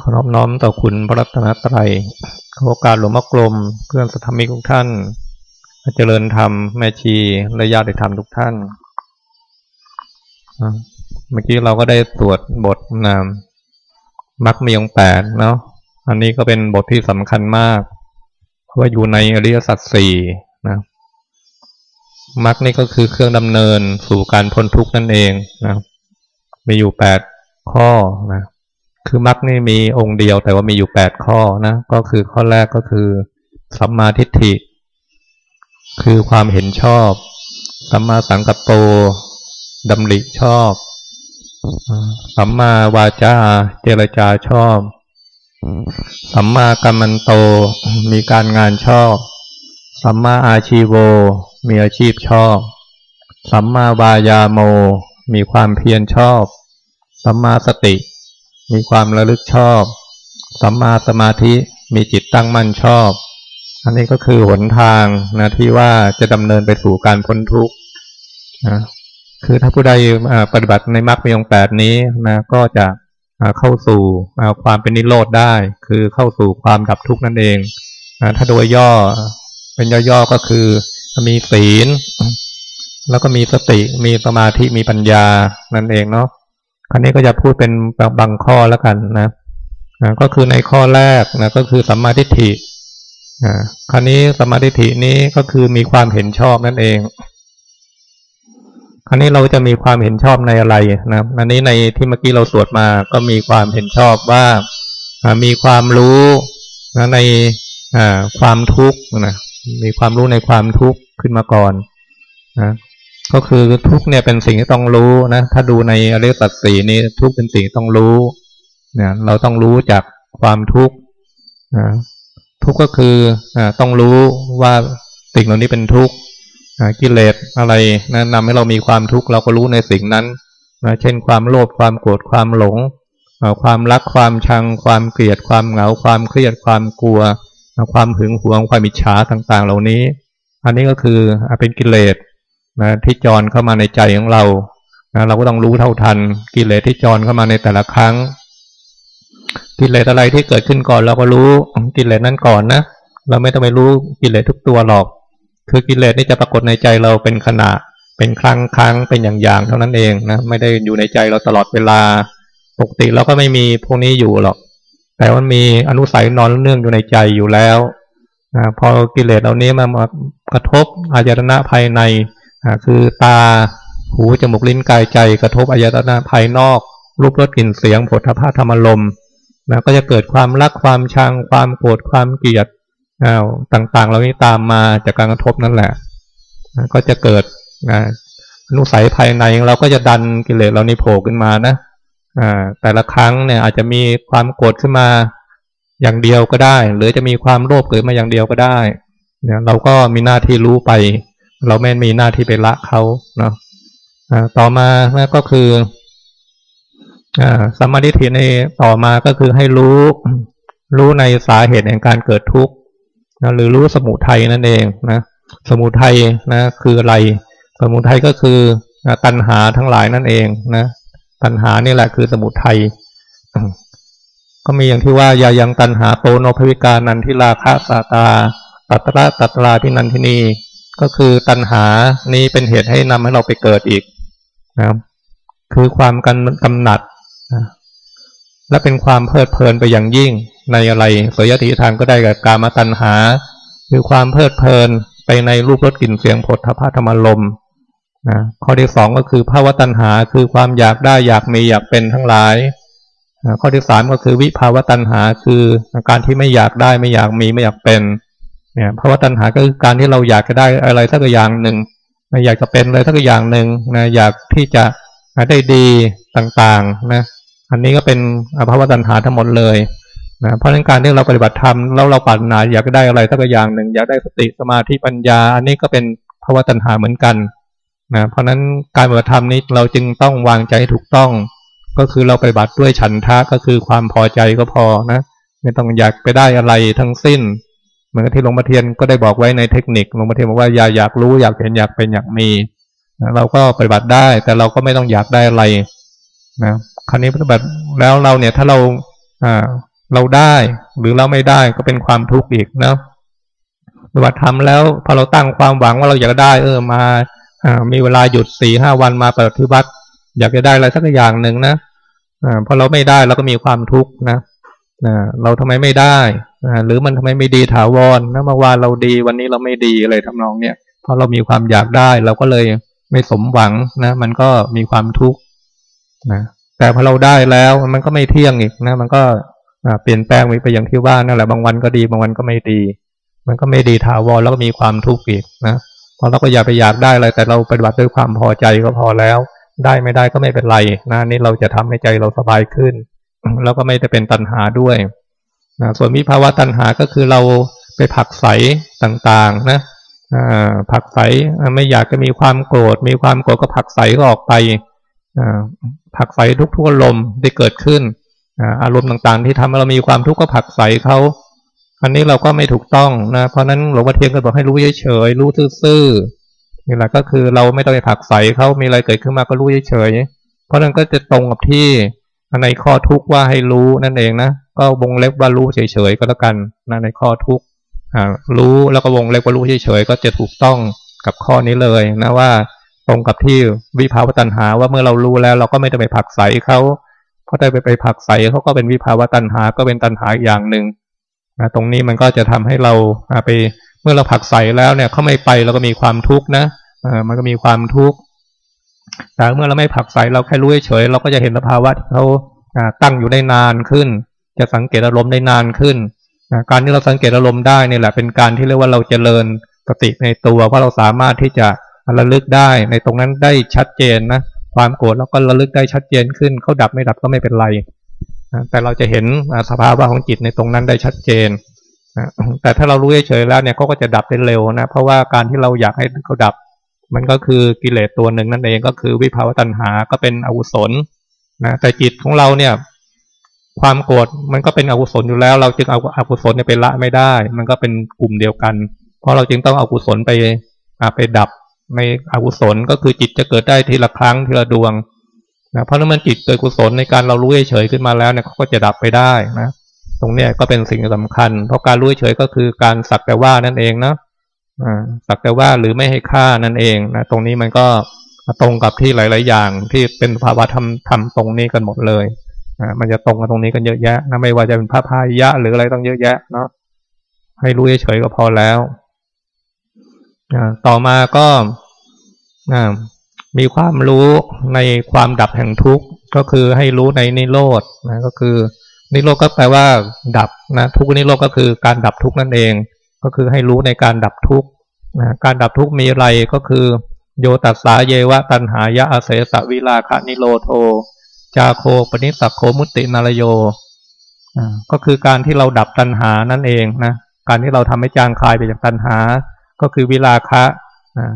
ขอนอบน้อมต่อคุณพระรัตนตรัยขอโอกาสหลวงพ่อกลม เพื่อนสัทธมิกทุกท่าน เจริญธรรม แม่ชีและญาติธรรมทุกท่าน เมื่อกี้เราก็ได้ตรวจบทนามมักมีองแปดเนาะ อันนี้ก็เป็นบทที่สำคัญมาก เพราะว่าอยู่ในอริยสัจสี่นะมักนี่ก็คือเครื่องดำเนินสู่การพ้นทุกข์นั่นเองนะ มีอยู่แปดข้อนะ คือมรรคนี่มีองค์เดียวแต่ว่ามีอยู่แปดข้อนะ ก็คือข้อแรกก็คือ สัมมาทิฏฐิ คือความเห็นชอบ สัมมาสังกัปโปดำริชอบ สัมมาวาจาเจรจาชอบ สัมมากัมมันโตมีการงานชอบ สัมมาอาชีโว มีอาชีพชอบ สัมมาวายาโม มีความเพียรชอบ สัมมาสติ มีความระลึกชอบ สัมมาสมาธิมีจิตตั้งมั่นชอบ อันนี้ก็คือหนทางนะที่ว่าจะดำเนินไปสู่การพ้นทุกข์นะคือถ้าผู้ใดปฏิบัติในมรรคมีองแปดนี้นะก็จะเข้าสู่ความเป็นนิโรธได้ คือเข้าสู่ความดับทุกข์นั่นเองนะถ้าโดยย่อเป็นย่อๆก็คือมีศีล แล้วก็มีสติมีสมาธิมีปัญญานั่นเองเนาะ คราวนี้ก็จะพูดเป็นบางข้อแล้วกันนะนะก็คือในข้อแรกนะก็คือสัมมาทิฏฐินะคราวนี้สัมมาทิฏฐินี้ก็คือมีความเห็นชอบนั่นเอง คราวนี้เราจะมีความเห็นชอบในอะไรนะอันนี้ในที่เมื่อกี้เราสวดมาก็มีความเห็นชอบว่ามีความรู้นะในความทุกข์นะมีความรู้ในความทุกข์ขึ้นมาก่อนนะ ก็คือทุกเนี่ยเป็นสิ่งที่ต้องรู้นะถ้าดูในอริยสัจสี่นี้ทุกเป็นสิ่งต้องรู้เนี่ยเราต้องรู้จากความทุกข์นะทุกก็คืออต้องรู้ว่าสิ่งเหล่านี้เป็นทุกข์กิเลสอะไรนะนำให้เรามีความทุกข์เราก็รู้ในสิ่งนั้นนะเช่นความโลภความโกรธความหลง ความรักความชัง ความเกลียดความเหงา ความเครียดความกลัว ความหึงหวงความอิจฉาต่างๆ เหล่านี้ อันนี้ก็คือเป็นกิเลส นะที่จรเข้ามาในใจของเรานะเราก็ต้องรู้เท่าทันกิเลสที่จรเข้ามาในแต่ละครั้ง กิเลสอะไรที่เกิดขึ้นก่อนเราก็รู้กิเลสนั้นก่อนนะเราไม่ต้องไปรู้กิเลสทุกตัวหรอก คือกิเลสนี่จะปรากฏในใจเราเป็นขณะเป็นครั้งครั้งเป็นอย่างอย่างเท่านั้นเองนะไม่ได้อยู่ในใจเราตลอดเวลาปกติเราก็ไม่มีพวกนี้อยู่หรอก แต่มันมีอนุสัยนอนเนื่องอยู่ในใจอยู่แล้วนะพอกิเลสเหล่านี้มามากระทบอายตนะภายใน คือตาหูจมูกลิ้นกายใจกระทบอายตนะภายนอก รูปรสกลิ่นเสียงผลพภะธรรมลมนะก็จะเกิดความรักความชังความโกรธความเกลียดต่างๆเหล่านี้ตามมาจากการกระทบนั่นแหละนะก็จะเกิดนะนุสัยภายในเราก็จะดันกิเลสเรานี้โผล่ขึ้นมานะแต่ละครั้งเนี่ยอาจจะมีความโกรธขึ้นมาอย่างเดียวก็ได้ หรือจะมีความโลภเกิดมาอย่างเดียวก็ได้เนี่ยเราก็มีหน้าที่รู้ไป เราไม่มีหน้าที่ไปละเขาเนาะต่อมาก็คือสมาธิในต่อมาก็คือให้รู้ รู้ในสาเหตุแห่งการเกิดทุกข์นะหรือรู้สมุทัยนั่นเองนะสมุทัยนะคืออะไร สมุทัยก็คือตัณหาทั้งหลายนั่นเองนะตัณหานี่แหละคือสมุทัยก็มีอย่างที่ว่ายายังตัณหาโตโนภวิกานันทิลาคะสาตาตัตระตัตราพินันทินี ก็คือตัณหานี้เป็นเหตุให้นำให้เราไปเกิดอีกนะครับ คือความกันกำหนัดนะและเป็นความเพลิดเพลินไปอย่างยิ่งในอะไรสยติทางก็ได้กับกามตัณหา คือความเพลิดเพลินไปในรูปรสกลิ่นเสียงผลทพะธรรมลมนะข้อที่สองก็คือภาวะตัณหาคือความอยากได้อยากมีอยากเป็นทั้งหลายนะข้อที่สามก็คือวิภาวะตัณหาคือการที่ไม่อยากได้ไม่อยากมีไม่อยากเป็น เนี่ยภาวะตัณหาก็คือการที่เราอยากจะได้อะไรสักอย่างหนึ่งอยากจะเป็นอะไรสักอย่างหนึ่งนะอยากที่จะได้ดีต่างๆนะอันนี้ก็เป็นภาวะตัณหาทั้งหมดเลยนะเพราะฉะนั้นการที่เราปฏิบัติธรรมแล้วเราปรารถนาอยากได้อะไรสักอย่างหนึ่ง อยากได้สติสมาธิปัญญา อันนี้ก็เป็นภาวะตัณหาเหมือนกันนะเพราะฉะนั้นการปฏิบัติธรรมนี้เราจึงต้องวางใจให้ถูกต้อง ก็คือเราปฏิบัติด้วยฉันทะก็คือความพอใจก็พอนะไม่ต้องอยากไปได้อะไรทั้งสิ้น เหมือนที่หลวงพ่อเทียนก็ได้บอกไว้ในเทคนิคหลวงพ่อเทียนบอกว่าอย่าอยากรู้อยากเห็นอยากเป็นอยากมีเราก็ปฏิบัติได้ แต่เราก็ไม่ต้องอยากได้อะไรนะคราวนี้ปฏิบัติแล้วเราเนี่ยถ้าเราอ่าเราได้หรือเราไม่ได้ก็เป็นความทุกข์อีกนะปฏิบัติธรรมแล้วพอเราตั้งความหวังว่าเราอยากได้ เออมาอ่ามีเวลาหยุดสี่ห้าวันมาปฏิบัติ อยากจะได้อะไรสักอย่างหนึ่งนะอ่าพอเราไม่ได้เราก็มีความทุกข์นะอ่าเราทำไมไม่ได้ หรือมันทำไมไม่ดีถาวรนะเมื่อวานเราดีวันนี้เราไม่ดีอะไรทำนองเนี้ยพอเรามีความอยากได้เราก็เลยไม่สมหวังนะ มันก็มีความทุกข์นะแต่พอเราได้แล้วมันก็ไม่เที่ยงอีกนะ มันก็เปลี่ยนแปลงไปอย่างที่ว่านั่นแหละบางวันก็ดีบางวันก็ไม่ดี มันก็ไม่ดีถาวรแล้วก็มีความทุกข์อีกนะพอเราก็อย่าไปอยากได้อะไรแต่เราปฏิบัติด้วยความพอใจก็พอแล้ว ได้ไม่ได้ก็ไม่เป็นไรนะนี่เราจะทำให้ใจเราสบายขึ้น แล้วก็ไม่จะเป็นตัณหาด้วย นะส่วนวิภาวะตัณหาก็คือเราไปผักใสต่างๆนะผักใสไม่อยากจะมีความโกรธ มีความโกรธก็ผักใสก็ออกไปผักใสทุกๆอารมณ์ที่เกิดขึ้นอารมณ์ต่างๆ ที่ทำให้เรามีความทุกข์ก็ผักใสเขาอันนี้เราก็ไม่ถูกต้องนะเพราะนั้นหลวงพ่อเทียนก็บอกให้รู้เฉยๆรู้ซื่อๆนี่แหละก็คือเราไม่ต้องไปผักใสเขามีอะไรเกิดขึ้นมาก็รู้เฉยๆเพราะนั้นก็จะตรงกับที่ในข้อทุกข์ว่าให้รู้นั่นเองนะ ก็วงเล็บว่ารู้เฉยๆก็แล้วกันนะในข้อทุกข์รู้แล้วก็วงเล็บว่ารู้เฉยๆก็จะถูกต้องกับข้อนี้เลยนะว่าตรงกับที่วิภาวตัณหาว่าเมื่อเรารู้แล้ว เราก็ไม่ได้ไปผักใสเขาเพราะได้ไปไปผักใสเขาก็เป็นวิภาวตัณหาก็เป็นตัณหาอย่างหนึ่งนะตรงนี้มันก็จะทำให้เราไปเมื่อเราผักใสแล้วเนี่ยเขาไม่ไปเราก็มีความทุกข์นะมันก็มีความทุกข์แต่เมื่อเราไม่ผักใสเราแค่รู้เฉยเราก็จะเห็นสภาวะที่เขาตั้งอยู่ได้นานขึ้น จะสังเกตอารมณ์ได้นานขึ้นการที่เราสังเกตอารมณ์ได้นี่แหละเป็นการที่เรียกว่าเราจเจริญสติในตัวเพราะเราสามารถที่จะระลึกได้ในตรงนั้นได้ชัดเจนนะความโกรธเราก็ระลึกได้ชัดเจนขึ้นเขาดับไม่ดับก็ไม่เป็นไรแต่เราจะเห็นสภาวะของจิตในตรงนั้นได้ชัดเจนแต่ถ้าเรารู้เฉยๆแล้วเนี่ยเขาก็จะดับได้เร็วนะเพราะว่าการที่เราอยากให้เขาดับ มันก็คือกิเลสตัวหนึ่งนั่นเองก็คือวิภาวตัณหาก็เป็นอกุศลนะแต่จิตของเราเนี่ย ความโกรธมันก็เป็นอกุศลอยู่แล้ว เราจึงเอาอกุศลเนี่ยไปละไม่ได้ มันก็เป็นกลุ่มเดียวกัน เพราะเราจึงต้องเอากุศลไปไปดับในอกุศลก็คือจิตจะเกิดได้ทีละครั้งทีละดวงนะเพราะนั้นมันจิตเกิดกุศลในการเรารู้เฉยขึ้นมาแล้วเนี่ยเขาก็จะดับไปได้นะตรงเนี้ยก็เป็นสิ่งสำคัญ เพราะการรู้เฉยก็คือการสักแต่ว่านั่นเองนะสักแต่ว่าหรือไม่ให้ค่านั่นเองนะตรงนี้มันก็ตรงกับที่หลาย ๆ อย่างที่เป็นภาวะธรรมธรรมตรงนี้กันหมดเลย มันจะตรงกันตรงนี้กันเยอะแยะนะไม่ว่าจะเป็นพระพายะ หรืออะไรต้องเยอะแยะเนาะให้รู้เฉยๆก็พอแล้วต่อมาก็มีความรู้ในความดับแห่งทุกข์ก็คือให้รู้ในนิโรธนะก็คือ นิโรธก็แปลว่า ดับนะทุกนิโรธก็คือการดับทุกข์นั่นเอง ก็คือให้รู้ในการดับทุกข์นะการดับทุกข์มีอะไรก็คือ โยตัสสาเยวะตันหายะอาเสสวิลาคานิโรโท จาโคปนิสักโคมุตินารโยก็คือการที่เราดับตัณหานั่นเองนะการที่เราทำให้จางคลายไปจากตัณหา ก็คือวิลาคะนะ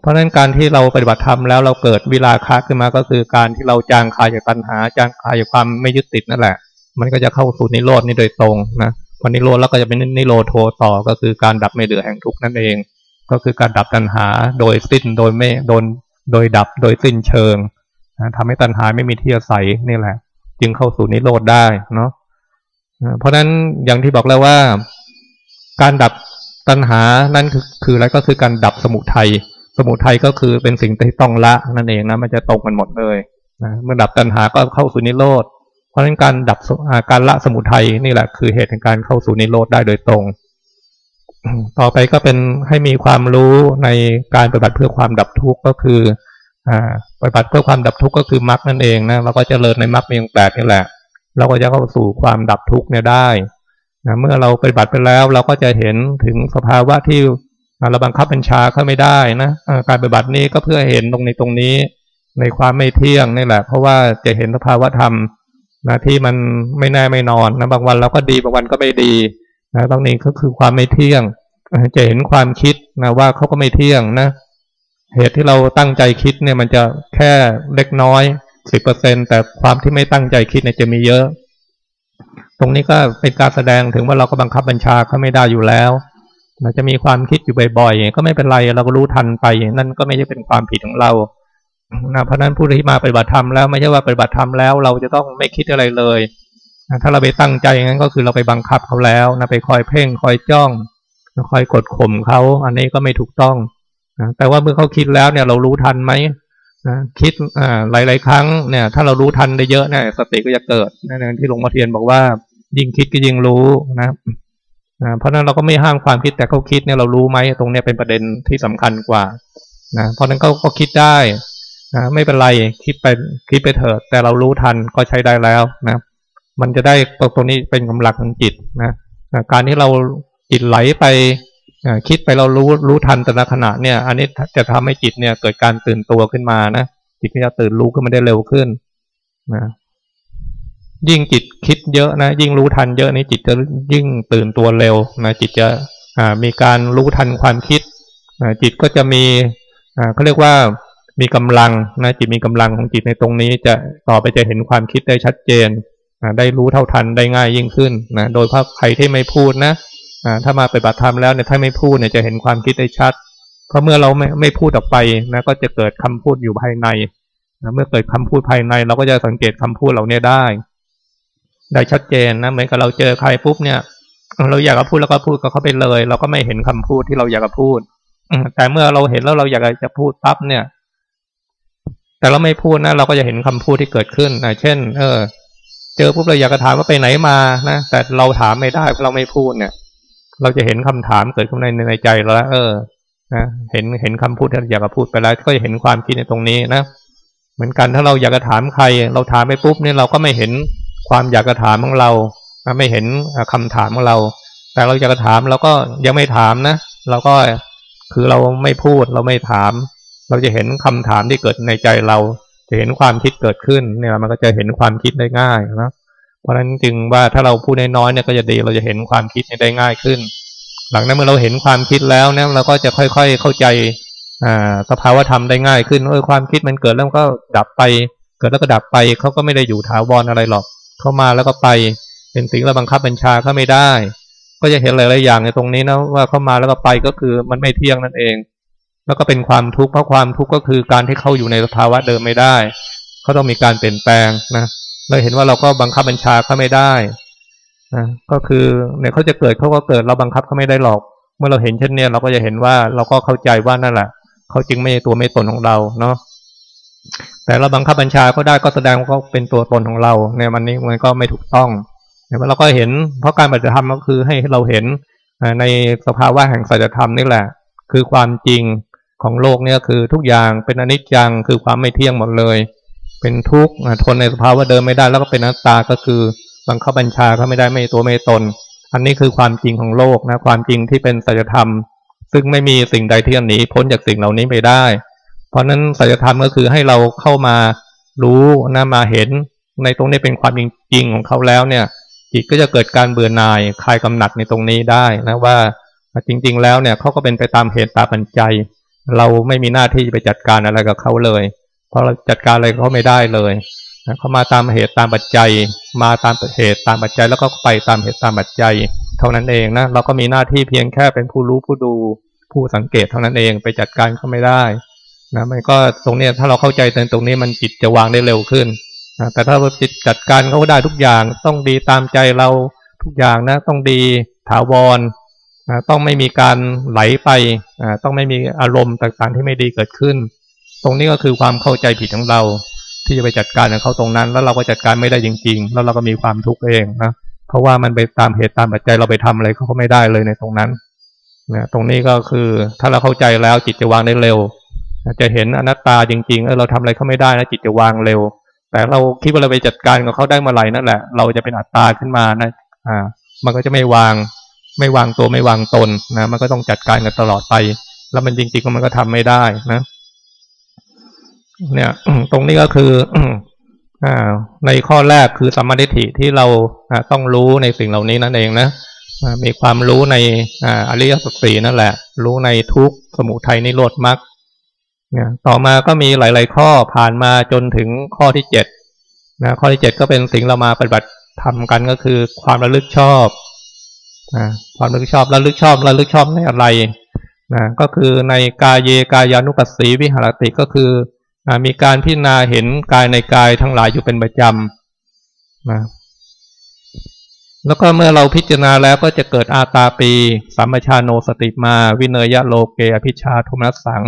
เพราะฉะนั้นการที่เราปฏิบัติธรรมแล้วเราเกิดวิลาคะขึ้นมาก็คือการที่เราจางคลายจากตัณหา จางคลายจากความไม่ยึดติดนั่นแหละ มันก็จะเข้าสู่นิโรดนี้โดยตรงนะพอนิโรธแล้วก็จะเป็นนิโรโทต่อก็คือการดับไม่เหลือแห่งทุกข์นั่นเอง ก็คือการดับตัณหาโดยสิ้นโดยไม่โดนโดยดับโดยสิ้นเชิง ทำให้ตัณหาไม่มีที่อาศัยนี่แหละ จึงเข้าสู่นิโรธได้เนาะเพราะฉะนั้นอย่างที่บอกแล้วว่า การดับตัณหานั่นคือคืออะไรก็คือการดับสมุทัยสมุทัยก็คือเป็นสิ่งที่ต้องละนั่นเองนะมันจะตรงกันหมดเลยนะเมื่อดับตัณหาก็เข้าสู่นิโรธเพราะฉะนั้นการดับการละสมุทัยนี่แหละคือเหตุแห่งการเข้าสู่นิโรธได้โดยตรง ต่อไปก็เป็นให้มีความรู้ในการปฏิบัติเพื่อความดับทุกข์ก็คือ ปฏิบัติเพื่อความดับทุกข์ก็คือมรรคนั่นเองนะเราก็จเจริญในมรรคมีองแปดนี่แหละ เราก็จะเข้าสู่ความดับทุกข์เนี่ยได้นะเมื่อเราปฏิบัติไปแล้วเราก็จะเห็นถึงสภาวะที่เราบังคับบัญชาเข้าไม่ได้นะการปฏิบัตินี้ก็เพื่อเห็นตรงในตรงนี้ ในความไม่เที่ยงนี่แหละ เพราะว่าจะเห็นสภาวะธรรมนะที่มันไม่แน่ไม่นอนนะบางวันเราก็ดีบางวันก็ไม่ดีนะตรงนี้ก็คือความไม่เที่ยงจะเห็นความคิดนะว่าเขาก็ไม่เที่ยงนะ เหตุที่เราตั้งใจคิดเนี่ยมันจะแค่เล็กน้อยสิบเปอร์เซ็นแต่ความที่ไม่ตั้งใจคิดเนี่ยจะมีเยอะ ตรงนี้ก็เป็นการแสดงถึงว่าเราก็บังคับบัญชาเขาไม่ได้อยู่แล้วเราจะมีความคิดอยู่บ่อยๆก็ไม่เป็นไรเราก็รู้ทันไปนั่นก็ไม่ใช่เป็นความผิดของเรานะเพราะนั้นผู้ที่มาปฏิบัติธรรมแล้วไม่ใช่ว่าปฏิบัติธรรมแล้วเราจะต้องไม่คิดอะไรเลยถ้าเราไปตั้งใจอย่างนั้นก็คือเราไปบังคับเขาแล้วนะไปคอยเพ่งคอยจ้องคอยกดข่มเขาอันนี้ก็ไม่ถูกต้อง นะแต่ว่าเมื่อเขาคิดแล้วเนี่ยเรารู้ทันไหมนะคิดอ่าหลาย ๆ ครั้งเนี่ย ถ้าเรารู้ทันได้เยอะเนี่ยสติก็จะเกิดนั่นที่หลวงพ่อเทียนบอกว่า ยิ่งคิดก็ยิ่งรู้นะเพราะนั้นเราก็ไม่ห้ามความคิดแต่เขาคิดเนี่ยเรารู้ไหมตรงเนี้ยเป็นประเด็นที่สำคัญกว่านะเพราะนั้นก็ก็คิดได้นะไม่เป็นไรคิดไปคิดไปเถอะแต่เรารู้ทันก็ใช้ได้แล้วนะมันจะได้ตรงตรงนี้เป็นกำลังของจิตนะการที่เราจิตไหลไป คิดไปเรารู้รู้ทันแต่ละขณะเนี่ย อันนี้จะทำให้จิตเนี่ยเกิดการตื่นตัวขึ้นมานะจิตก็จะตื่นรู้ขึ้นมาได้เร็วขึ้นนะยิ่งจิตคิดเยอะนะยิ่งรู้ทันเยอะนี่จิตจะยิ่งตื่นตัวเร็วนะจิตจะมีการรู้ทันความคิดจิตก็จะมีเขาเรียกว่ามีกำลังนะจิตมีกำลังของจิตในตรงนี้จะต่อไปจะเห็นความคิดได้ชัดเจนได้รู้เท่าทันได้ง่ายยิ่งขึ้นนะโดยเพราะใครที่ไม่พูดนะ ถ้ามาไปบัติธรรมแล้วเนี่ยถ้าไม่พูดเนี่ยจะเห็นความคิดได้ชัด เพราะเมื่อเราไม่ไม่พูดออกไปนะก็จะเกิดคำพูดอยู่ภายในนะเมื่อเกิดคำพูดภายใน เราก็จะสังเกตคำพูดเราเนี่ยได้ ได้ชัดเจนนะเหมือนกับเราเจอใครปุ๊บเนี่ย เราอยากจะพูดแล้วก็พูดก็เข้าไปเลย เราก็ไม่เห็นคำพูดที่เราอยากจะพูดแต่เมื่อเราเห็นแล้วเราอยากจะพูดปั๊บเนี่ย แต่เราไม่พูดนะเราก็จะเห็นคำพูดที่เกิดขึ้นนะเช่น เออ เจอปุ๊บเราอยากจะถามว่าไปไหนมานะแต่เราถามไม่ได้เพราะเราไม่พูดเนี่ย เราจะเห็นคำถามเกิดขึ้นในในใจเราแล้ว เออนะเห็นเห็นคำพูดที่อยากจะพูดไปแล้ว ก็จะเห็นความคิดในตรงนี้นะเหมือนกันถ้าเราอยากจะถามใคร เราถามไปปุ๊บเนี่ยเราก็ไม่เห็นความอยากจะถามของเราไม่เห็นคำถามของเรา แต่เราอยากจะถามเราก็ยังไม่ถามนะเราก็คือเราไม่พูดเราไม่ถาม เราจะเห็นคำถามที่เกิดในใจเรา จะเห็นความคิดเกิดขึ้นเนี่ยมันก็จะเห็นความคิดได้ง่ายนะ เพราะฉะนั้นจึงว่าถ้าเราพูดน้อยๆเนี่ยก็จะดีเราจะเห็นความคิดได้ง่ายขึ้น หลังนั้นเมื่อเราเห็นความคิดแล้วเนี่ยเราก็จะค่อยๆเข้าใจอ่าสภาวะธรรมได้ง่ายขึ้นเออความคิดมันเกิดแล้วก็ดับไป เกิดแล้วก็ดับไปเขาก็ไม่ได้อยู่ถาวรอะไรหรอก เข้ามาแล้วก็ไป เป็นสิ่งเราบังคับบัญชาเขาไม่ได้ ก็จะเห็นหลายๆอย่างในตรงนี้นะว่าเข้ามาแล้วก็ไปก็คือมันไม่เที่ยงนั่นเอง แล้วก็เป็นความทุกข์เพราะความทุกข์ก็คือการที่เขาอยู่ในสภาวะเดิมไม่ได้เขาต้องมีการเปลี่ยนแปลงนะ เราเห็นว่าเราก็บังคับบัญชาเขาไม่ได้นะก็คือเนี่ยเขาจะเกิดเขาก็เกิดเราบังคับเขาไม่ได้หรอก เมื่อเราเห็นเช่นนี้เราก็จะเห็นว่าเราก็เข้าใจว่านั่นแหละเขาจึงไม่ตัวไม่ตนของเราเนาะแต่เราบังคับบัญชาเขาได้ก็แสดงว่าเขาเป็นตัวตนของเราเนี่ยมันนี้มันก็ไม่ถูกต้องแต่ว่าเราก็เห็นเพราะการปฏิธรรมก็คือให้เราเห็นในสภาวะแห่งสัจธรรมนี่แหละ คือความจริงของโลกเนี่ยคือทุกอย่างเป็นอนิจจังคือความไม่เที่ยงหมดเลย เป็นทุกข์ทนในสภาวะเดิมไม่ได้แล้วก็เป็นนัตตาก็คือบังคับบัญชาเขาไม่ได้ไม่ตัวไม่ตน อันนี้คือความจริงของโลกนะความจริงที่เป็นสัจธรรม ซึ่งไม่มีสิ่งใดที่จะหนีพ้นจากสิ่งเหล่านี้ไปได้ เพราะนั้นสัจธรรมก็คือให้เราเข้ามารู้นะมาเห็น ในตรงนี้เป็นความจริงของเขาแล้วเนี่ยจิตก็จะเกิดการเบื่อหน่ายคลายกำหนัดในตรงนี้ได้นะว่าจริง ๆ แล้วเนี่ยเขาก็เป็นไปตามเหตุตามปัจจัย เราไม่มีหน้าที่ไปจัดการอะไรกับเขาเลย พราะเราจัดการอะไรเขาไม่ได้เลยนะเขามาตามเหตุตามปัจจัย มาตามเหตุตามปัจจัย แล้วก็ไปตามเหตุตามปัจจัย เท่านั้นเองนะเราก็มีหน้าที่เพียงแค่เป็นผู้รู้ผู้ดูผู้สังเกตเท่านั้นเองไปจัดการเขาไม่ได้นะมันก็ตรงนี้ถ้าเราเข้าใจในตรงนี้มันจิตจะวางได้เร็วขึ้นนะแต่ถ้าเราจิตจัดการเขาได้ทุกอย่างต้องดีตามใจเราทุกอย่างนะต้องดีถาวรนะต้องไม่มีการไหลไปต้องไม่มีอารมณ์ต่างๆที่ไม่ดีเกิดขึ้น ตรงนี้ก็คือความเข้าใจผิดของเรา ที่จะไปจัดการกับเขาตรงนั้น แล้วเราก็จัดการไม่ได้จริง ๆ แล้วเราก็มีความทุกข์เองนะเพราะว่ามันไปตามเหตุตามปัจจัยเราไปทำอะไรเขาก็ไม่ได้เลยในตรงนั้นนะตรงนี้ก็คือถ้าเราเข้าใจแล้วจิตจะวางได้เร็วจะเห็นอนัตตาจริงๆเออเราทำอะไรเขาไม่ได้นะจิตจะวางเร็ว แต่เราคิดว่าเราไปจัดการกับเขาได้เมื่อไหร่นั่นแหละ เราจะเป็นอัตตาขึ้นมานะอ่า มันก็จะไม่วาง ไม่วางตัวไม่วางตนนะมันก็ต้องจัดการกันตลอดไป แล้วมันจริงๆมันก็ทำไม่ได้นะ เนี่ยตรงนี้ก็คืออ่าในข้อแรกคือสัมมาทิฏฐิที่เราต้องรู้ในสิ่งเหล่านี้นั่นเองนะมีความรู้ในอริยสัจสี่นั่นแหละ รู้ในทุกสมุทัยนิโรธมรรคเนี่ยต่อมาก็มีหลาย ๆ ข้อผ่านมาจนถึงข้อที่เจ็ดนะข้อที่เจ็ดก็เป็นสิ่งเรามาปฏิบัติทำกันก็คือความระลึกชอบนะความระลึกชอบระลึกชอบระลึกชอบในอะไรนะก็คือในกายเยกายานุปัสสีวิหารติก็คือ มีการพิจารณาเห็นกายในกายทั้งหลายอยู่เป็นประจำนะแล้วก็เมื่อเราพิจารณาแล้วก็จะเกิดอาตาปีสัมมชาโนสติมา วิเนยะโลเกอภิชาทุมนัสสัง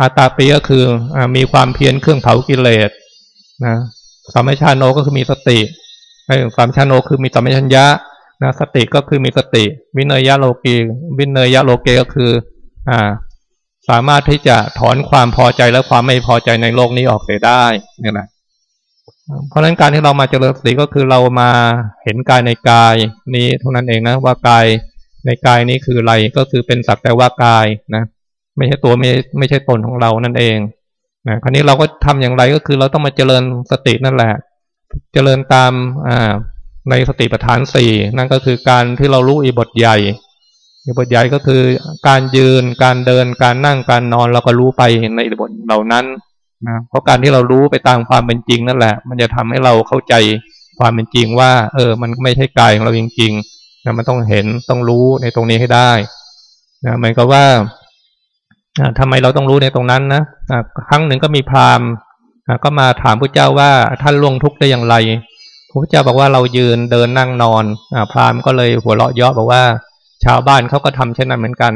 อาตาปีก็คืออมีความเพียรเครื่องเผากิเลสนะสัมมชาโนก็คือมีสติสัมมชาโนคือมีสัมมชัญญะนะสติก็คือมีสติ วิเนยะโลกีวิเนยะโลเกก็คือ อ่า สามารถที่จะถอนความพอใจและความไม่พอใจในโลกนี้ออกเสียได้นี่ยนะเพราะฉะนั้นการที่เรามาเจริญสติก็คือเรามาเห็นกายในกายนี้เท่านั้นเองนะว่ากายในกายนี้คืออะไรก็คือเป็นสักแต่ว่ากายนะ ไม่ใช่ตัวไม่ไม่ใช่ตนของเรานั่นเองนะคราวนี้เราก็ทำอย่างไรก็คือเราต้องมาเจริญสตินั่นแหละ เจริญตามอ่าในสติปัฏฐานสี่นั่นก็คือการที่เรารู้อีบทใหญ่ อีบทใหญ่ก็คือการยืนการเดินการนั่งการนอนเราก็รู้ไปในบทเหล่านั้นนะเพราะการที่เรารู้ไปตามความเป็นจริงนั่นแหละ มันจะทำให้เราเข้าใจความเป็นจริงว่า เออ มันไม่ใช่กายของเราจริงๆนะมันต้องเห็นต้องรู้ในตรงนี้ให้ได้นะหมายก็ว่าทำไมเราต้องรู้ในตรงนั้นนะครั้งหนึ่งก็มีพราหมณ์ก็มาถามพระเจ้าว่าท่านล่วงทุกข์ได้อย่างไรพระเจ้าบอกว่าเรายืนเดินนั่งนอนอพราหมณ์ก็เลยหัวเราะเยาะบอกว่า ชาวบ้านเขาก็ทำเช่นนั้นเหมือนกัน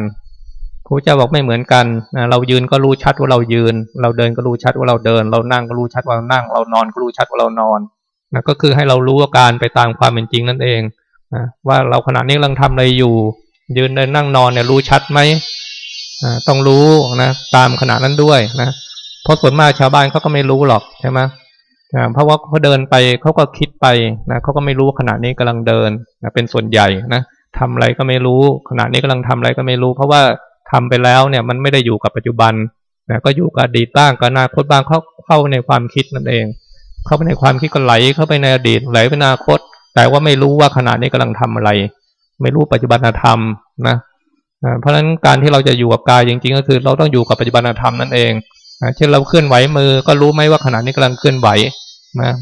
ครูเจ้าบอกไม่เหมือนกันนะเรายืนก็รู้ชัดว่าเรายืน เราเดินก็รู้ชัดว่าเราเดิน เรานั่งก็รู้ชัดว่าเรานั่ง เรานอนก็รู้ชัดว่าเรานอนนะก็คือให้เรารู้อาการไปตามความเป็นจริงนั่นเองนะว่าเราขณะนี้กำลังทำอะไรอยู่ ยืนเดินนั่งนอนเนี่ยรู้ชัดไหมต้องรู้นะตามขณะนั้นด้วยนะเพราะส่วนมากชาวบ้านเขาก็ไม่รู้หรอกใช่ไหมเพราะว่าเขาเดินไปเขาก็คิดไปนะเขาก็ไม่รู้ขณะนี้กำลังเดินนะเป็นส่วนใหญ่นะ ทำอะไรก็ไม่รู้ ขณะนี้กำลังทำอะไรก็ไม่รู้ เพราะว่าทำไปแล้วเนี่ยมันไม่ได้อยู่กับปัจจุบันนะก็อยู่กับอดีตบ้างกับอนาคตบ้างเข้าเข้าในความคิดนั่นเอง เข้าไปในความคิดก็ไหลเข้าไปในอดีตไหลไปอนาคต แต่ว่าไม่รู้ว่าขณะนี้กำลังทำอะไร ไม่รู้ปัจจุบันธรรมนะเพราะฉะนั้นการที่เราจะอยู่กับกายจริงๆ ก็คือ เราต้องอยู่กับปัจจุบันธรรมนั่นเองเช่นเราเคลื่อนไหวมือก็รู้ไหมว่าขณะนี้กำลังเคลื่อนไหวนะ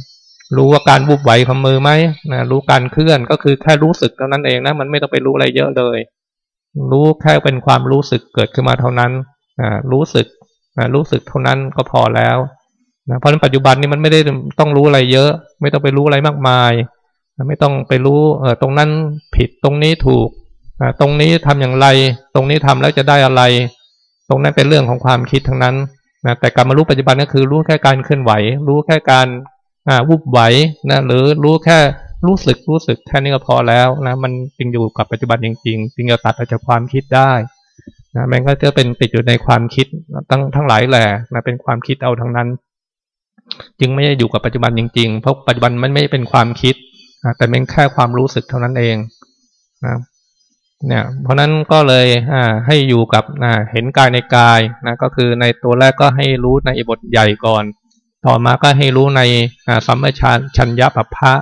รู้ว่าการวุบไหวของมือไหมนะรู้การเคลื่อนก็คือแค่รู้สึกเท่านั้นเองนะ มันไม่ต้องไปรู้อะไรเยอะเลย รู้แค่เป็นความรู้สึกเกิดขึ้นมาเท่านั้นอ่ารู้สึกอ่ารู้สึกเท่านั้นก็พอแล้วนะเพราะในปัจจุบันนี้มันไม่ได้ต้องรู้อะไรเยอะ ไม่ต้องไปรู้อะไรมากมายไม่ต้องไปรู้เออตรงนั้นผิดตรงนี้ถูกอ่าตรงนี้ทำอย่างไร ตรงนี้ทำแล้วจะได้อะไร ตรงนั้นเป็นเรื่องของความคิดทั้งนั้นนะแต่การมารู้ปัจจุบันก็คือรู้แค่การเคลื่อนไหว รู้แค่การ วุบไหวนะหรือรู้แค่รู้สึกรู้สึกแค่นี้ก็พอแล้วนะมันจึงอยู่กับปัจจุบันจริงๆจึงจะตัดออกจากความคิดได้นะมันก็จะเป็นติดอยู่ในความคิดทั้งทั้งหลายแหละนะเป็นความคิดเอาทั้งนั้น จึงไม่ได้อยู่กับปัจจุบันจริงๆเพราะปัจจุบันมันไม่เป็นความคิดนะแต่เป็นแค่ความรู้สึกเท่านั้นเองนะเนี่ยเพราะนั้นก็เลยอ่าให้อยู่กับอ่าเห็นกายในกายนะก็คือในตัวแรกก็ให้รู้ในบทใหญ่ก่อน ต่อมาก็ให้รู้ในสัมมาชัญญะปัปพะ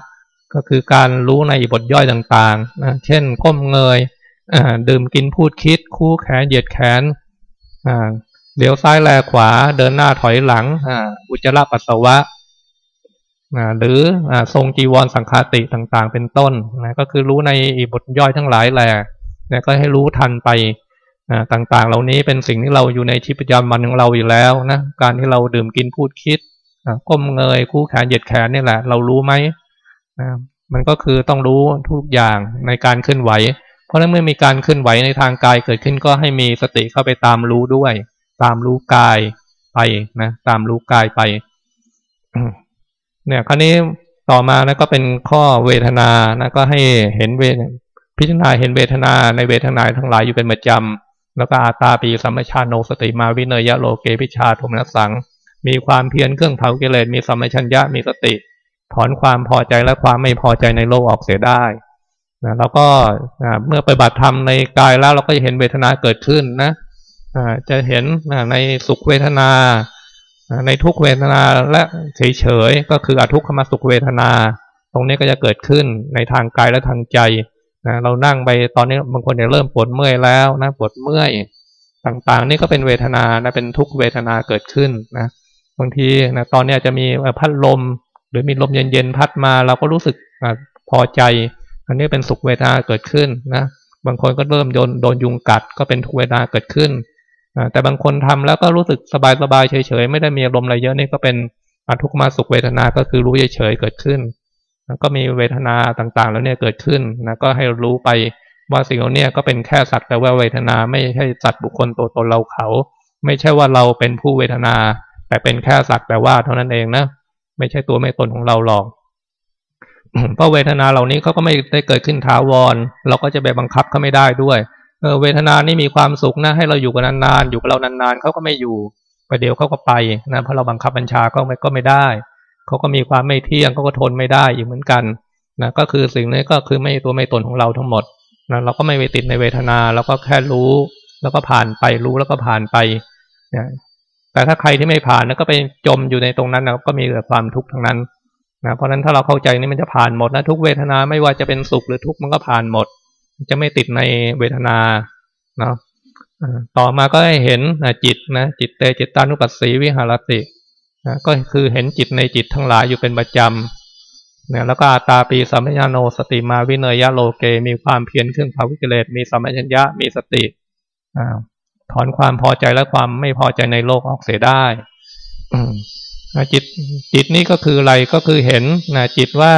ก็คือการรู้ในบทย่อยต่างๆนะเช่นก้มเงยดื่มกินพูดคิด คู่แขนเหยียดแขนเดี๋ยวซ้ายแลขวาเดินหน้าถอยหลังอุจจาระปัสสาวะหรือทรงจีวรสังคาติต่างๆ เป็นต้นนะก็คือรู้ในบทย่อยทั้งหลายแหละนะก็ให้รู้ทันไปต่างๆ เหล่านี้เป็นสิ่งที่เราอยู่ในชีวิตประจำวันของเราอยู่แล้วนะการที่เราดื่มกินพูดคิด ก้มเงยคู่แขนเหยียดแขนนี่แหละ เรารู้ไหมนะมันก็คือต้องรู้ทุกอย่างในการเคลื่อนไหว เพราะนั้นเมื่อมีการเคลื่อนไหวในทางกายเกิดขึ้นก็ให้มีสติเข้าไปตามรู้ด้วย ตามรู้กายไปนะตามรู้กายไป เนี่ย คราวนี้ต่อมานะก็เป็นข้อเวทนานะก็ให้เห็นเวทพิจารณาเห็นเวทนาในเวทนาทั้งหลายอยู่เป็นประจำแล้วก็อาตาปีสัมมชาโนสติมาวิเนยะโลเกพิชาโทมนัสสัง มีความเพียรเครื่องเผากิเลสมีสัมมชัญญะมีสติ ถอนความพอใจและความไม่พอใจในโลกออกเสียได้นะแล้วก็เมื่อไปบัติธรรมในกายแล้วเราก็จะเห็นเวทนาเกิดขึ้นนะจะเห็นในสุขเวทนาในทุกเวทนาและเฉยๆก็คืออทุกขมาสุขเวทนา ตรงนี้ก็จะเกิดขึ้นในทางกายและทางใจนะเรานั่งไปตอนนี้บางคนเนี่ยเริ่มปวดเมื่อยแล้วนะปวดเมื่อยต่างๆ นี่ก็เป็นเวทนานะเป็นทุกเวทนาเกิดขึ้นนะ บางทีนะตอนนี้จะมีพัดลม หรือมีลมเย็นๆพัดมาเราก็รู้สึกอพอใจ อันนี้เป็นสุขเวทนาเกิดขึ้นนะบางคนก็เริ่มโดนโดนยุงกัดก็เป็นทุกเวทนาเกิดขึ้นแต่บางคนทำแล้วก็รู้สึกสบายๆเฉยๆไม่ได้มีอารมณ์อะไรเยอะนี่ก็เป็นอทุกมาสุขเวทนาก็คือรู้เฉยๆเกิดขึ้นก็มีเวทนาต่างๆ แล้วเนี่ยเกิดขึ้นนะก็ให้รู้ไปว่าสิ่งเหล่านี้ก็เป็นแค่สัตว์แต่ว่าเวทนาไม่ใช่สัตว์บุคคลตัวตนเราเขา ไม่ใช่ว่าเราเป็นผู้เวทนา แต่เป็นแค่สัตว์แต่ว่าเท่านั้นเองนะไม่ใช่ตัวไม่ตนของเราหรอกเพราะเวทนาเหล่านี้เขาก็ไม่ได้เกิดขึ้นท้าวร เราก็จะไปบังคับเขาไม่ได้ด้วยเออเวทนานี่มีความสุขนะ ให้เราอยู่กันนานๆอยู่กับเรานานๆเขาก็ไม่อยู่ประเดี๋ยวเขาก็ไปนะเพราะเราบังคับบัญชาก็ไม่ก็ไม่ได้เขาก็มีความไม่เที่ยงเขาก็ทนไม่ได้อีกเหมือนกันนะก็คือสิ่งนี้ก็คือไม่ตัวไม่ตนของเราทั้งหมดนะเราก็ไม่ไปติดในเวทนาเราก็แค่รู้ แล้วก็ผ่านไปรู้แล้วก็ผ่านไปนะ แต่ถ้าใครที่ไม่ผ่านนะก็ไปจมอยู่ในตรงนั้นนะก็มีแต่ความทุกข์ทั้งนั้นนะเพราะฉะนั้นถ้าเราเข้าใจนี่มันจะผ่านหมดนะทุกเวทนาไม่ว่าจะเป็นสุขหรือทุกข์มันก็ผ่านหมด จะไม่ติดในเวทนาเนาะต่อมาก็ให้เห็นจิตนะจิตเตจิตตานุปัสสีวิหารตินะก็คือเห็นจิตในจิตทั้งหลายอยู่เป็นประจำเนี่ยแล้วก็ตาปีสัมปญาโนสติมาวิเนยยะโลเก มีความเพียรเครื่องภาวิกเลสมีสัมปชัญญะมีสติ ถอนความพอใจและความไม่พอใจในโลกออกเสียได้จิตจิตนี้ก็คืออะไรก็คือเห็นนะจิตว่า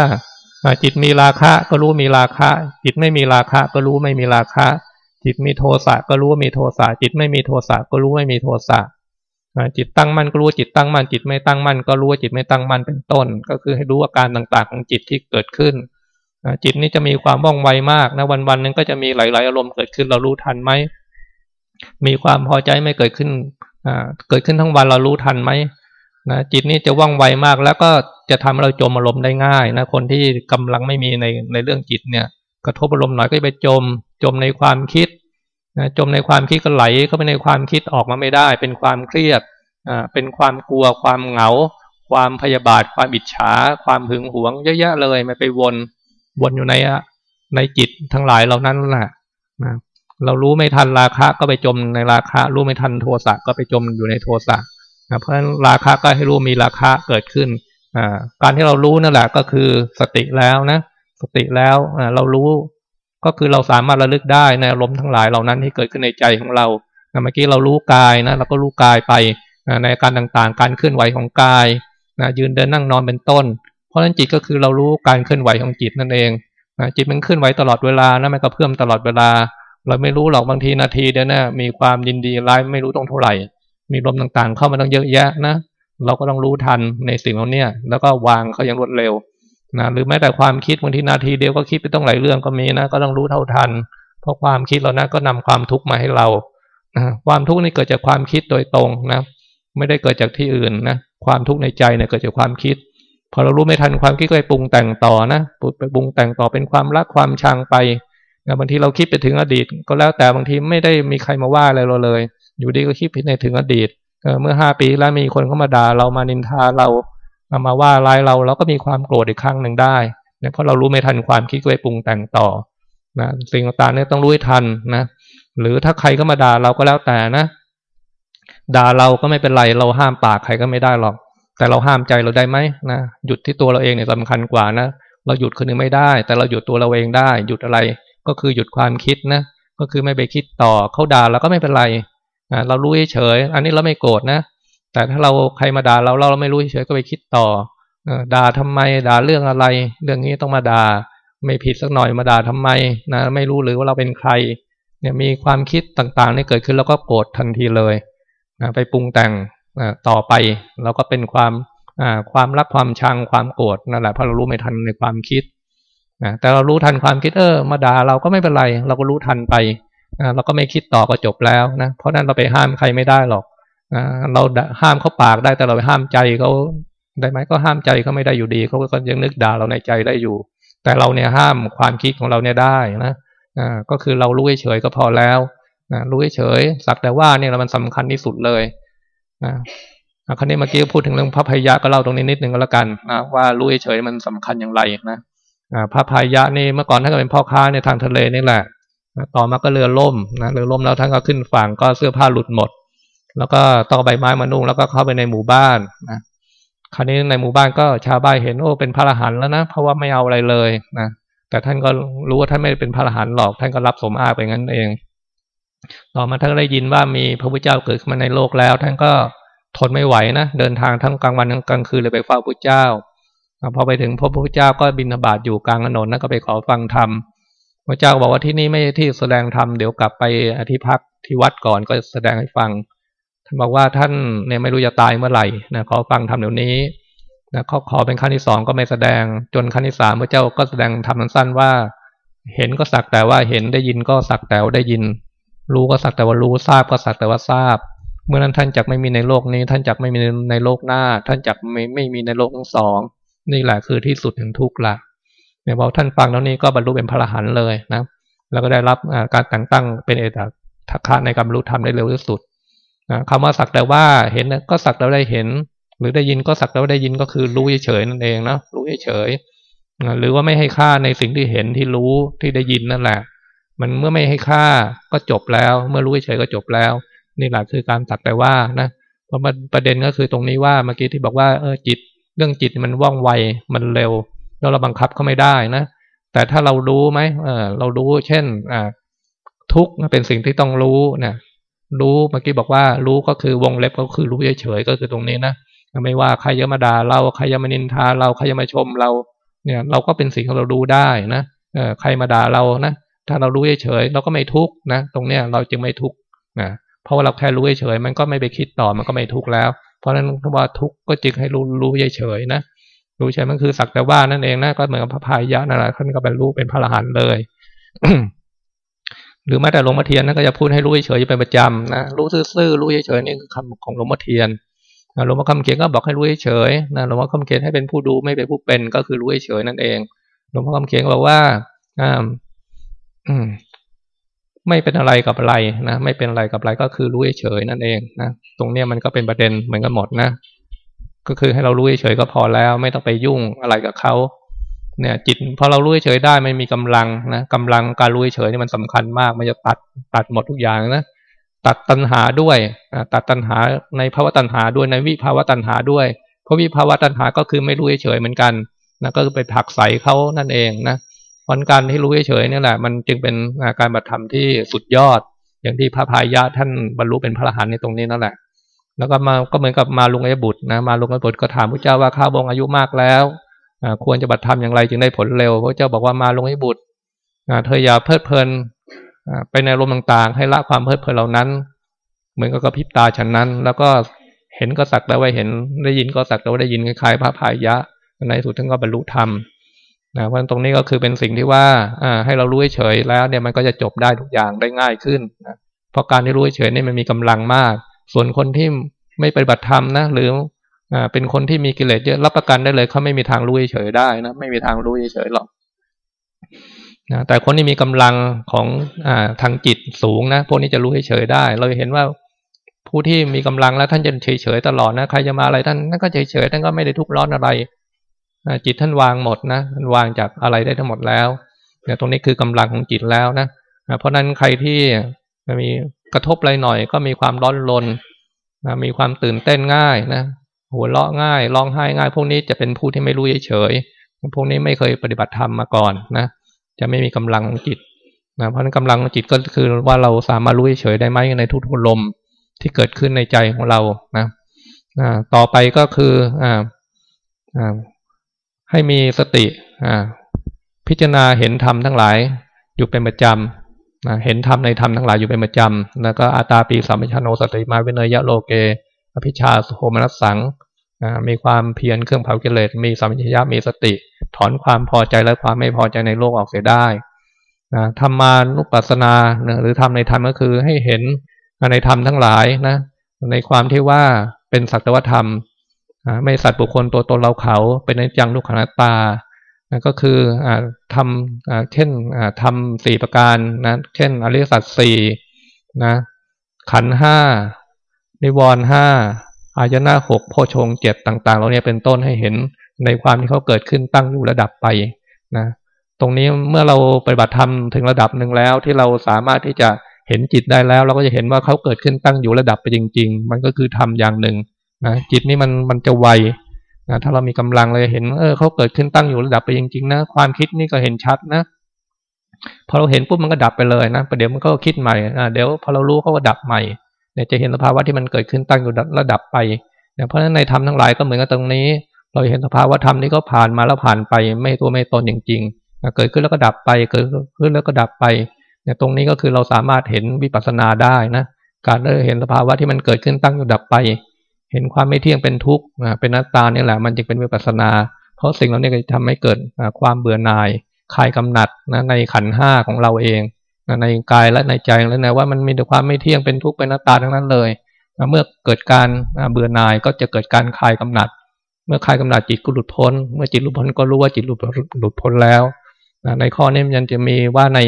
จิตมีราคะก็รู้มีราคะ จิตไม่มีราคะก็รู้ไม่มีราคะ จิตมีโทสะก็รู้ว่ามีโทสะจิตไม่มีโทสะก็รู้ไม่มีโทสะจิตตั้งมั่นก็รู้จิตตั้งมั่นจิตไม่ตั้งมั่นก็รู้ว่าจิตไม่ตั้งมั่นเป็นต้น ก็คือให้รู้อาการต่างๆ ของจิตที่เกิดขึ้นจิตนี้จะมีความว่องไวมากนะวันๆนึงก็จะมีหลายๆอารมณ์เกิดขึ้นเรารู้ทันไหม มีความพอใจไม่เกิดขึ้นเกิดขึ้นทั้งวันเรารู้ทันไหมนะจิตนี้จะว่องไวมากแล้วก็จะทำให้เราจมอารมณ์ได้ง่ายนะคนที่กำลังไม่มีในในเรื่องจิตเนี่ย กระทบอารมณ์หน่อยก็ไปจม จมในความคิดนะจมในความคิดก็ไหลเข้าไปในความคิดออกมาไม่ได้ เป็นความเครียดอ่าเป็นความกลัว ความเหงา ความพยาบาท ความอิจฉา ความหึงหวงเยอะแยะเลยไม่ไปวนวนอยู่ในในจิตทั้งหลายเหล่านั้นแหละนะ เรารู้ไม่ทันราคะก็ไปจมในราคะ รู้ไม่ทันโทสะก็ไปจมอยู่ในโทสะนะเพราะฉะนั้นราคาก็ให้รู้มีราคาเกิดขึ้นการที่เรารู้นั่นแหละก็คือสติแล้วนะสติแล้วเรารู้ก็คือเราสามารถระลึกได้ในอารมณ์ทั้งหลายเหล่านั้นที่เกิดขึ้นในใจของเราเมื่อกี้เรารู้กายนะเราก็รู้กายไปในการต่างๆ การเคลื่อนไหวของกายนะยืนเดินนั่งนอนเป็นต้น เพราะฉะนั้นจิตก็คือเรารู้การเคลื่อนไหวของจิตนั่นเองนะจิตมันเคลื่อนไหวตลอดเวลานะมันก็เพิ่มตลอดเวลา เราไม่รู้หรอกบางทีนาทีเดียวนะมีความยินดีร้ายไม่รู้ตรงเท่าไหร่ มีลมต่างๆ เข้ามาตั้งเยอะแยะนะเราก็ต้องรู้ทันในสิ่งเหล่านี้แล้วก็วางเขาอย่างรวดเร็วนะหรือแม้แต่ความคิดบางทีนาทีเดียวก็คิดไปต้องหลายเรื่องก็มีนะก็ต้องรู้เท่าทัน เพราะความคิดเรานะก็นำความทุกข์มาให้เรานะความทุกข์นี่เกิดจากความคิดโดยตรงนะ ไม่ได้เกิดจากที่อื่นนะความทุกข์ในใจเนี่ยเกิดจากความคิด พอเรารู้ไม่ทันความคิดก็ไปปรุงแต่งต่อนะไปปรุงแต่งต่อเป็นความรักความชังไป นะบางทีเราคิดไปถึงอดีต ก็แล้วแต่บางทีไม่ได้มีใครมาว่าอะไรเราเลย อยู่ดีก็คิดผิดในถึงอดีตเมื่อห้าปีแล้วมีคนเข้ามาด่าเรามานินทาเราามาว่าร้ายเราเราก็มีความโกรธอีกครั้งหนึ่งได้เนี่ยเพราะเรารู้ไม่ทันความคิดก็ไปปรุงแต่งต่อนะสิ่งต่างๆเนี่ยต้องรู้ให้ทันนะหรือถ้าใครก็มาด่าเราก็แล้วแต่นะ ด่าเราก็ไม่เป็นไรเราห้ามปากใครก็ไม่ได้หรอก แต่เราห้ามใจเราได้ไหมนะหยุดที่ตัวเราเองเนี่ยสำคัญกว่านะเราหยุดคนอื่นไม่ได้ แต่เราหยุดตัวเราเองได้ หยุดอะไร ก็คือหยุดความคิดนะ ก็คือไม่ไปคิดต่อเขาด่าเราก็ไม่เป็นไรเรารู้เฉย อันนี้เราไม่โกรธนะ แต่ถ้าเราใครมาด่าเราเราไม่รู้เฉยก็ไปคิดต่อด่าทำไมด่าเรื่องอะไร เรื่องนี้ต้องมาด่า ไม่ผิดสักหน่อยมาด่าทำไมนะไม่รู้หรือว่าเราเป็นใคร เนี่ยมีความคิดต่างๆนี่เกิดขึ้นแล้วก็โกรธทันทีเลยนะไปปรุงแต่งต่อไปเราก็เป็นความความรักความชังความโกรธนั่นแหละเพราะเรารู้ไม่ทันในความคิด นะแต่เรารู้ทันความคิดเออมาด่าเราก็ไม่เป็นไร เราก็รู้ทันไปเราก็ไม่คิดต่อก็จบแล้วนะเพราะนั้นเราไปห้ามใครไม่ได้หรอกเราห้ามเขาปากได้แต่เราไปห้ามใจเขาได้ไหมก็ห้ามใจเขาไม่ได้อยู่ดีเขาก็ยังนึกด่าเราในใจได้อยู่ แต่เราเนี่ยห้ามความคิดของเราเนี่ยได้นะอ่าก็คือเรารู้เฉยก็พอแล้วนะรู้เฉยสักแต่ว่าเนี่ยมันสำคัญที่สุดเลยนะครั้นี้เมื่อกี้พูดถึงเรื่องพระพยะก็เล่าตรงนี้นิดนึงก็แล้วกันนะว่ารู้เฉยมันสำคัญอย่างไรนะ พระพายะนี่เมื่อก่อนท่านก็เป็นพ่อค้าในทางทะเลนี่แหละ ต่อมาก็เรือล่มนะเรือล่มแล้วท่านก็ขึ้นฝั่งก็เสื้อผ้าหลุดหมด แล้วก็ต้องใบไม้มานุ่งแล้วก็เข้าไปในหมู่บ้านนะคราวนี้ในหมู่บ้านก็ชาวบ้านเห็นโอ้เป็นพระอรหันต์แล้วนะเพราะว่าไม่เอาอะไรเลยนะแต่ท่านก็รู้ว่าท่านไม่เป็นพระอรหันต์หรอกท่านก็รับสมอาไปงั้นเอง ต่อมาท่านได้ยินว่ามีพระพุทธเจ้าเกิดขึ้นมาในโลกแล้ว ท่านก็ทนไม่ไหวนะเดินทางทั้งกลางวันทั้งกลางคืนเลยไปเฝ้าพระพุทธเจ้า พอไปถึงพบพระพุทธเจ้าก็บินบาตอยู่กลางถนนแล้วก็ไปขอฟังธรรมพระเจ้าบอกว่าที่นี่ไม่ใช่ที่แสดงธรรมเดี๋ยวกลับไปอธิพักที่วัดก่อนก็แสดงให้ฟังท่านบอกว่าท่านเนี่ยไม่รู้จะตายเมื่อไหร่นะขอฟังธรรมเดี๋ยวนี้นะขอขอเป็นขั้นที่สองก็ไม่แสดงจนขั้นที่สามพระเจ้าก็แสดงธรรมสั้นว่า เห็นก็สักแต่ว่าเห็นได้ยินก็สักแต่ว่าได้ยิน รู้ก็สักแต่ว่ารู้ทราบก็สักแต่ว่าทราบ เมื่อนั้นท่านจักไม่มีในโลกนี้ ท่านจักไม่มีในโลกหน้า ท่านจักไม่ไม่มีในโลกทั้งสอง นี่แหละคือที่สุดแห่งทุกข์ละเนี่ยพอท่านฟังแล้วนี้ก็บรรลุเป็นพระอรหันต์เลยนะ แล้วก็ได้รับการแต่งตั้งเป็นเอตทักษะในการบรรลุธรรมได้เร็วที่สุดคำว่าสักแต่ว่าเห็นก็สักแต่ได้เห็น หรือได้ยินก็สักแต่ว่าได้ยินก็คือรู้เฉยนั่นเองนะรู้เฉยหรือว่าไม่ให้ค่าในสิ่งที่เห็นที่รู้ที่ได้ยินนั่นแหละ มันเมื่อไม่ให้ค่าก็จบแล้ว เมื่อรู้เฉยก็จบแล้ว นี่แหละคือการสักแต่ว่านะเพราะประเด็นก็คือตรงนี้ว่าเมื่อกี้ที่บอกว่าเออจิต เรื่องจิตมันว่องไวมันเร็ว แล้วเราบังคับเขาไม่ได้นะ แต่ถ้าเรารู้ไหมเออเรารู้เช่นอ่าทุกเป็นสิ่งที่ต้องรู้นะรู้เมื่อกี้บอกว่ารู้ก็คือวงเล็บก็คือรู้เฉยๆก็คือตรงนี้นะไม่ว่าใครจะมาด่าเราใครจะมานินทาเราใครจะมาชมเรา เนี่ย เราก็เป็นสิ่งที่เราดูได้นะเออใครมาด่าเรานะถ้าเรารู้เฉยๆเราก็ไม่ทุกนะตรงเนี้ยเราจึงไม่ทุกนะเพราะว่าเราแค่รู้เฉยๆมันก็ไม่ไปคิดต่อมันก็ไม่ทุกแล้ว เพราะนั้นว่าทุกข์ก็จึงให้รู้รู้เฉยๆนะรู้เฉยมันคือสักแต่ว่านั่นเองนะก็เหมือนกับพระพายะนั่นแหละท่านก็เป็นรู้เป็นพระอรหันต์เลยหรือแม้แต่หลวงพ่อเทียนนั่นก็จะพูดให้รู้เฉยๆเป็นประจำนะรู้ซื่อๆรู้เฉยๆนี่คือคำของหลวงพ่อเทียนหลวงพ่อคำเขียนก็บอกให้รู้เฉยๆนะหลวงพ่อคำเขียนให้เป็นผู้ดูไม่เป็นผู้เป็นก็คือรู้เฉยๆนั่นเอง หลวงพ่อคำเขียนบอกว่าอ่าอืม ไม่เป็นอะไรกับอะไรนะไม่เป็นอะไรกับอะไรก็คือรู้เฉยนั่นเองนะตรงเนี้ยมันก็เป็นประเด็นเหมือนกันหมดนะก็คือให้เรารู้เฉยก็พอแล้ว ไม่ต้องไปยุ่งอะไรกับเขาเนี่ย จิตพอเรารู้เฉยได้มันมีกำลังนะกำลังการรู้เฉยนี่มันสำคัญมาก มันจะตัดตัดหมดทุกอย่างนะตัดตัณหาด้วยตัดตัณหาในภาวะตัณหาด้วยในวิภาวะตัณหาด้วยเพราะวิภาวะตัณหาก็คือไม่รู้เฉยเหมือนกันนะก็คือไปผักใส่เขานั่นเองนะ วันการที่รู้เฉยๆนี่แหละ มันจึงเป็นการบัตรธรรมที่สุดยอด อย่างที่พระพายะท่านบรรลุเป็นพระอรหันต์ในตรงนี้นั่นแหละ แล้วก็มาก็เหมือนกับมาลุงอายบุตรนะมาลุงอายบุตรก็ถามพระเจ้าว่าข้าบงอายุมากแล้วควรจะบัตรธรรมอย่างไรจึงได้ผลเร็วพระเจ้าบอกว่ามาลุงอายบุตรเธออย่าเพลิดเพลินไปในลมต่างๆ ให้ละความเพลิดเพลินเหล่านั้น เหมือนกับกระพริบตาฉันนั้น แล้วก็เห็นก็สักแต่ว่าเห็นได้ยินก็สักแต่ว่าได้ยินคล้ายๆพระพายะในสุดท่านก็บรรลุธรรม นะเพราะตรงนี้ก็คือเป็นสิ่งที่ว่าอ่าให้เรารู้เฉยแล้วเนี่ยมันก็จะจบได้ทุกอย่างได้ง่ายขึ้นนะเพราะการที่รู้เฉยนี่มันมีกำลังมาก ส่วนคนที่ไม่ปฏิบัติธรรมนะหรืออ่าเป็นคนที่มีกิเลสเยอะรับประกันได้เลยเขาไม่มีทางรู้เฉยได้นะไม่มีทางรู้เฉยหรอกนะแต่คนที่มีกำลังของอ่าทางจิตสูงนะพวกนี้จะรู้เฉยได้ เราเห็นว่าผู้ที่มีกำลังแล้วท่านจะเฉยๆตลอดนะใครจะมาอะไรท่านท่านก็เฉยๆท่านก็ไม่ได้ทุกข์ร้อนอะไร จิตท่านวางหมดนะท่านวางจากอะไรได้ทั้งหมดแล้วเนี่ยตรงนี้คือกำลังของจิตแล้วนะเพราะนั้นใครที่มีกระทบอะไรหน่อย ก็มีความร้อนรนนะมีความตื่นเต้นง่ายนะหัวเราะง่ายร้องไห้ง่าย พวกนี้จะเป็นผู้ที่ไม่รู้เฉยพวกนี้ไม่เคยปฏิบัติธรรมมาก่อนนะจะไม่มีกำลังของจิตนะเพราะนั้นกำลังของจิตก็คือว่าเราสามารถรู้เฉยได้ไหมในทุกทุกลมที่เกิดขึ้นในใจของเรานะต่อไปก็คืออ่าอ่า ให้มีสติพิจารณาเห็นธรรมทั้งหลายอยู่เป็นประจำเห็นธรรมในธรรมทั้งหลายอยู่เป็นประจำแล้วก็อาตาปีสัมปชานโนสติมาเวนยะโลเกอภิชาสุโหมนัสสังมีความเพียรเครื่องเผากิเลสมีสัมปชัญญะมีสติ ถอนความพอใจและความไม่พอใจในโลกออกเสียได้ธรรมานุปัสสนาหรือทำในธรรมก็คือให้เห็นในธรรมทั้งหลายนะในความที่ว่าเป็นสัตวธรรม ไม่สัตว์บุคคลตัวตนเราเขาเป็นในจังลูกขนาตาก็คืออทำเช่นทำสี่ประการนะเช่นอริสัจสี่นะขันห้านิวรห้าอายนะหกโพชงเจ็ดต่างๆเราเนี่ยเป็นต้นให้เห็นในความที่เขาเกิดขึ้นตั้งอยู่ระดับไปนะตรงนี้เมื่อเราปฏิบัติธรรมถึงระดับหนึ่งแล้วที่เราสามารถที่จะเห็นจิตได้แล้ว เราก็จะเห็นว่าเขาเกิดขึ้นตั้งอยู่ระดับไปจริง ๆ มันก็คือทำอย่างหนึ่ง นะจิตนี่มันมันจะไวนะถ้าเรามีกำลังเลยเห็นเออเขาเกิดขึ้นตั้งอยู่ระดับไปจริงๆนะความคิดนี่ก็เห็นชัดนะพอเราเห็นปุ๊บมันก็ดับไปเลยนะประเดี๋ยวมันก็คิดใหม่นะเดี๋ยวพอเรารู้เขาก็ดับใหม่เนี่ยจะเห็นสภาวะที่มันเกิดขึ้นตั้งอยู่ระดับไปเนี่ยเพราะฉะนั้นในธรรมทั้งหลายก็เหมือนกับตรงนี้ เราเห็นสภาวะธรรมนี้ก็ผ่านมาแล้วผ่านไป ไม่ตัวไม่ตนจริงๆเกิดขึ้นแล้วก็ดับไป เกิดขึ้นแล้วก็ดับไปเนี่ยตรงนี้ก็คือเราสามารถเห็นวิปัสสนาได้นะการได้เห็นสภาวะที่มันเกิดขึ้นตั้งอยู่ดับไป เห็นความไม่เที่ยงเป็นทุกข์เป็นนัตตาเนี่ยแหละมันจึงเป็นวิปัสนา เพราะสิ่งเหล่านี้จะทำให้เกิดความเบื่อหน่ายคลายกำหนัดนะในขันห้าของเราเองในกายและในใจแล้วนะว่ามันมีแต่ความไม่เที่ยงเป็นทุกข์เป็นนัตตาทั้งนั้นเลยเมื่อเกิดการเบื่อหน่ายก็จะเกิดการคลายกำหนัด เมื่อคลายกำหนัดจิตก็หลุดพ้น เมื่อจิตหลุดพ้นก็รู้ว่าจิตหลุดหลุดพ้นแล้วในข้อนี้มันจะมีว่าใน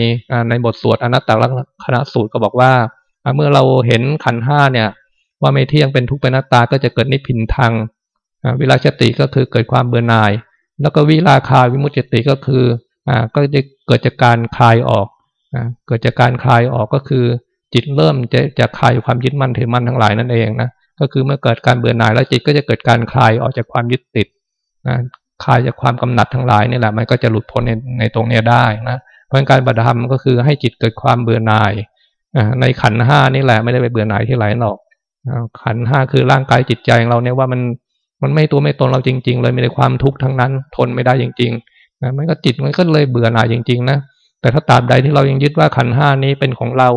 ในบทสวดอนัตตลักษณะสูตรก็บอกว่า เมื่อเราเห็นขันห้าเนี่ย ว่าไม่เที่ยงเป็นทุกข์เป็นนัตตาก็จะเกิดนิพพินทางวิราชติก็คือเกิดความเบื่อหน่าย แล้วก็วิราคาวิมุตติก็คืออ่าก็จะเกิดจากการคลายออกอ่าเกิดจากการคลายออกก็คือ จิตเริ่มจะจะคลายความยึดมั่นถือมั่นทั้งหลายนั่นเองนะก็คือเมื่อเกิดการเบื่อหน่ายแล้วจิตก็จะเกิดการคลายออกจากความยึดติดนะคลายจากความกำหนัดทั้งหลายนี่แหละมันก็จะหลุดพ้นในในตรงนี้ได้นะเพราะการปฏิธรรมก็คือให้จิตเกิดความเบื่อหน่ายในขันห้านี่แหละไม่ได้ไปเบื่อหน่ายที่ไหนหรอก ขันห้าคือร่างกายจิตใจของเราเนี่ยว่ามันมันไม่ตัวไม่ตนเราจริง ๆ เลยมีแต่ความทุกข์ทั้งนั้น ทนไม่ได้จริงๆนะมันก็จิตมันก็เลยเบื่อหน่ายจริง ๆ นะแต่ถ้าตราบใดที่เรายังยึดว่าขันห้านี้เป็นของเรา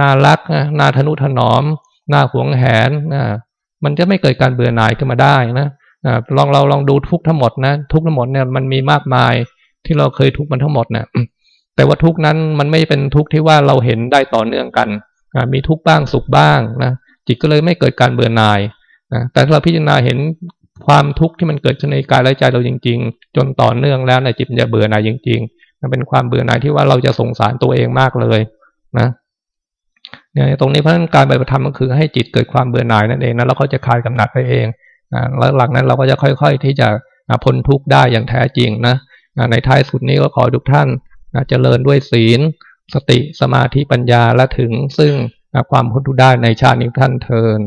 น่ารักน่าทนุถนอมน่าหวงแหนมันจะไม่เกิดการเบื่อหน่ายขึ้นมาได้นะลองเราลองดูทุกทั้งหมดนะทุกทั้งหมดเนี่ยมันมีมากมายที่เราเคยทุกมันทั้งหมดเนี่ยแต่ว่าทุกนั้นมันไม่เป็นทุกที่ว่าเราเห็นได้ต่อเนื่องกันมีทุกบ้างสุขบ้างนะ จิตก็เลยไม่เกิดการเบื่อหน่ายนะแต่ถ้าเราพิจารณาเห็นความทุกข์ที่มันเกิดขึ้นในกายและใจเราจริง ๆ จนต่อเนื่องแล้วในจิตจะเบื่อหน่ายจริงๆมันเป็นความเบื่อหน่ายที่ว่าเราจะสงสารตัวเองมากเลยนะเนี่ยตรงนี้เพราะการปฏิบัติธรรมก็คือให้จิตเกิดความเบื่อหน่ายนั่นเองนะแล้วเขาจะคลายกำหนัดไปเองแล้วหลังนั้นเราก็จะค่อย ๆ ที่จะพ้นทุกข์ได้อย่างแท้จริงนะในท้ายสุดนี้ก็ขอทุกท่านเจริญด้วยศีล สติสมาธิปัญญาและถึงซึ่ง ความพ้นทุกข์ได้ในชาตินี้ท่านเทิน